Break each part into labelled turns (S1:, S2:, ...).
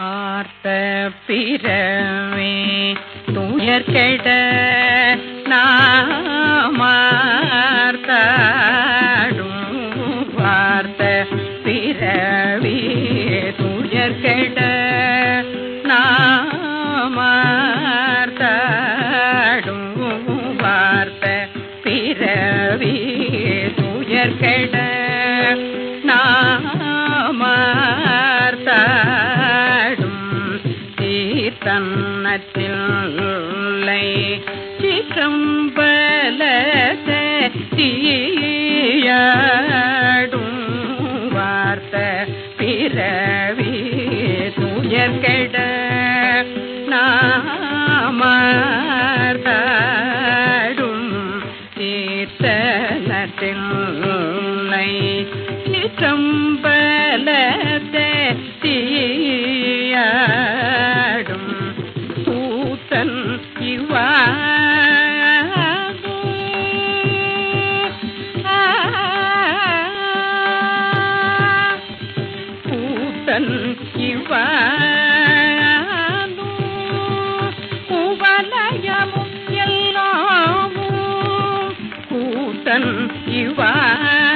S1: ஆர்த்த பிறவே துயர் கெட நாமார்த்தாடும். வார்த்த பிறவி துயர் கெட நாமார்த்தாடும். வார்த்த பிறவி துயர் தீர்த்தன்னத்தில்லை சிற்றம்பலத்தை தீயாடும் வார்த்த பிறவி துயர் கெட நாமார்த்தாடும் தீர்த்தனத்தில்லை தீ கூத்தன் இவானு குவலயமும் எல்லாமும் கூத்தன் இவானு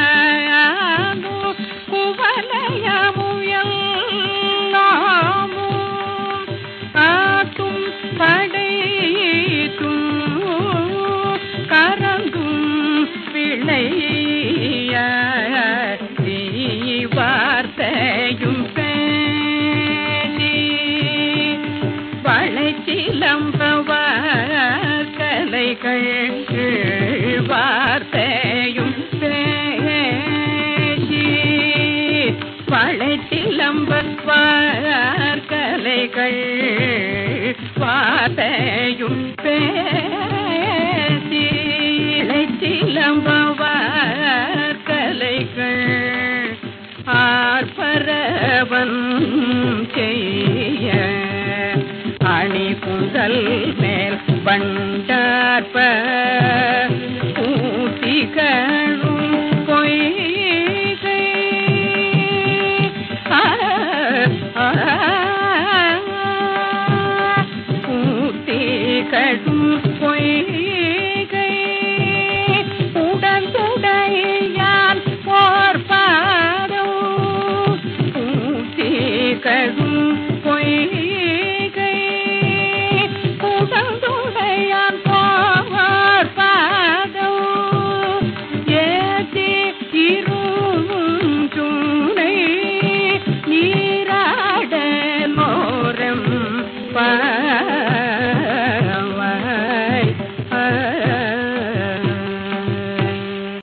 S1: கலைகள் வார்த்தையும் பேசி வளைச்சிலம்பவர் கலைகள் வார்த்தையும் பேசி இளைச்சிலம்பவர் கலைகள் ஆர்ப்பரவன் செய்ய அணி குந்தல் மேல் பண்டார்ப்ப ஊட்டிகளும் பொய்கை. ஊட்டிகளும் பொய்கை.